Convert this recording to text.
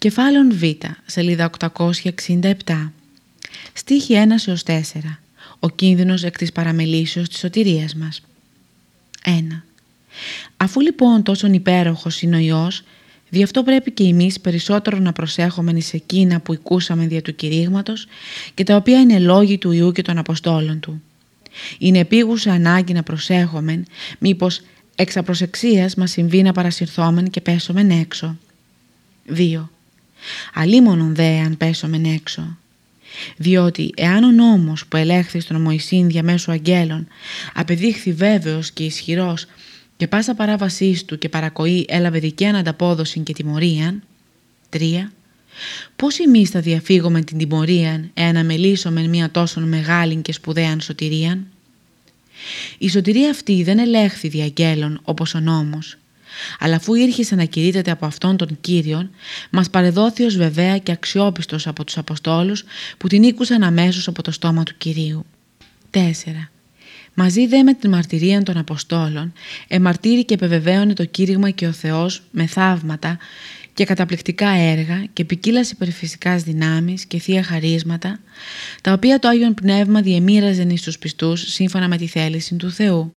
Κεφάλαιο Β, σελίδα 867. Στίχη 1 4. Ο κίνδυνος εκ της παραμελήσεως της σωτηρίας μας. 1. Αφού λοιπόν τόσο υπέροχος είναι ο Υιός, δι' αυτό πρέπει και εμείς περισσότερο να προσέχουμε σε εκείνα που οικούσαμε δια του κηρύγματος και τα οποία είναι λόγοι του Υιού και των Αποστόλων Του. Είναι επίγουσα ανάγκη να προσέχουμε μήπως εξ απροσεξίας μας συμβεί να παρασυρθόμεν και πέσομεν έξω. 2. Αλίμονον δε αν πέσομεν έξω. Διότι εάν ο νόμος που ελέγχθη στον Μωυσήν διαμέσου αγγέλων απεδείχθη βέβαιος και ισχυρός και πάσα παράβασής του και παρακοή έλαβε δικαίαν ανταπόδοση και τιμωρίαν. 3. Πώς εμείς θα διαφύγουμε την τιμωρίαν εάν αμελήσουμε μια τόσο μεγάλη και σπουδαίαν σωτηρίαν; Η σωτηρία αυτή δεν ελέγχθη διαγγέλων όπως ο νόμος, αλλά αφού ήρχισε να κηρύττεται από αυτόν τον Κύριον, μας παρεδόθη ως βεβαία και αξιόπιστος από τους Αποστόλους που την ήκουσαν αμέσως από το στόμα του Κυρίου. 4. Μαζί δε με την μαρτυρία των Αποστόλων, εμαρτύρει και επιβεβαίωνε το κήρυγμα και ο Θεός με θαύματα και καταπληκτικά έργα και ποικίλα υπερφυσικά δυνάμεις και θεία χαρίσματα, τα οποία το Άγιον Πνεύμα διεμήραζε εις τους πιστούς σύμφωνα με τη θέληση του Θεού.